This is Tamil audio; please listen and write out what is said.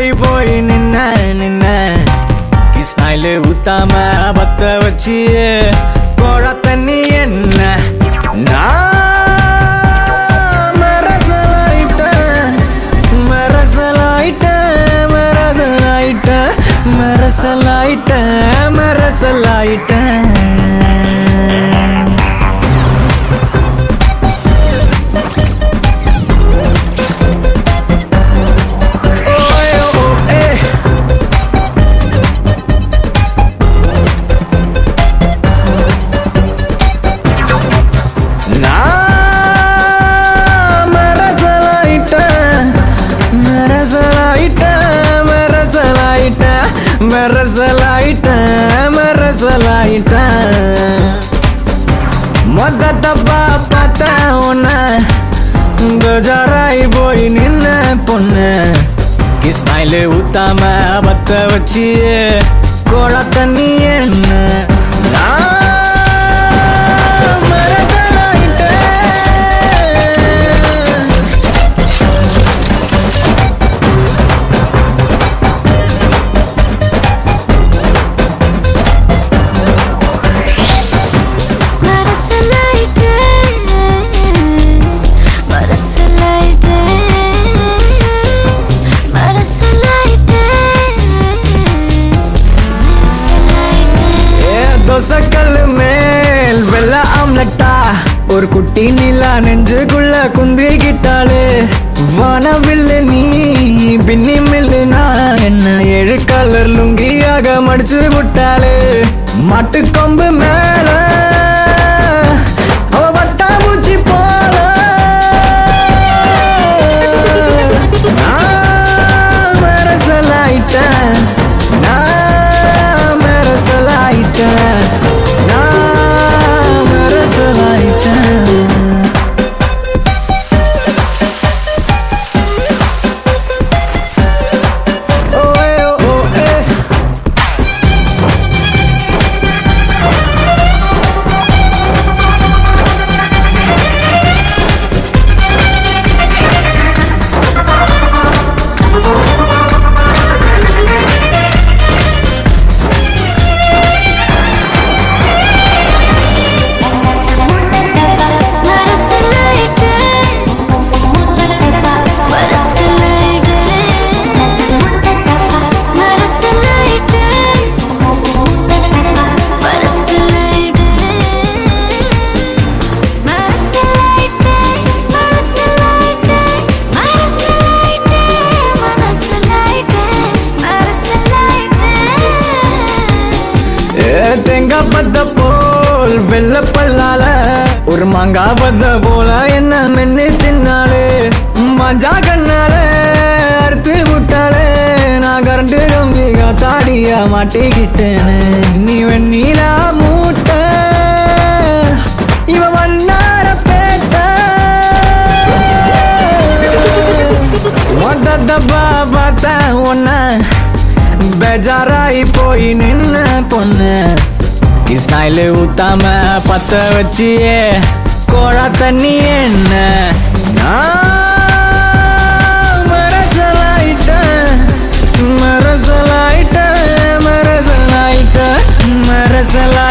பேஜாராய் போய் நின்ன நின்ன. கிஸ்னாயில ஊத்தாம பத்த வச்சு கோழ தண்ணி என்ன? நான் மரசலாயிட்டேன் மரசலாயிட்டேன் மரசலாயிட்டேன் மரசலாயிட்டேன் மரசலாயிட்டேன். மெரசலாயிட்ட மெரசலாயிட்ட மொத டப்பா பார்த்தா உன்ன கஜாராய் போய் நின்ன பொண்ணு கிஸ்மாயிலே ஊத்தாம பத்த வச்சியே கோழ தண்ணி என்ன ஒரு குட்டி நிலா நெஞ்சுக்குள்ள குந்திக்கிட்டாளே வானவில்லு நீ பின்னி மில்லுனா என்ன? ஏழு கலர் லுங்கியாக மடிச்சு விட்டாலே மாட்டுக்கொம்பு கொம்பு மே தேங்காய் பத்த போல் வெள்ள பல்லால ஒரு மாங்காய் பத்த போல என்ன மென்னு தின்னாலே மஞ்சா கண்ணால அறுத்து விட்டாலே நான் கரண்டு கம்பிகா காத்தாடியா மாட்டிக்கிட்டேனே. நீ வெண்ணீலா மூட்ட இவ வண்ணார பேட்ட. மொத்தப்பா பார்த்தேன் உன்ன பேஜாராய் போய் நின்ன பொண்ணு. கிருஷ்ணாயில ஊத்தாம பத்த வச்சியே கோழா தண்ணி என்ன? நான் மரசலாயிட்டேன் மரசலாயிட்டேன் மரசலாயிட்டேன் மரசலாயிட்டேன்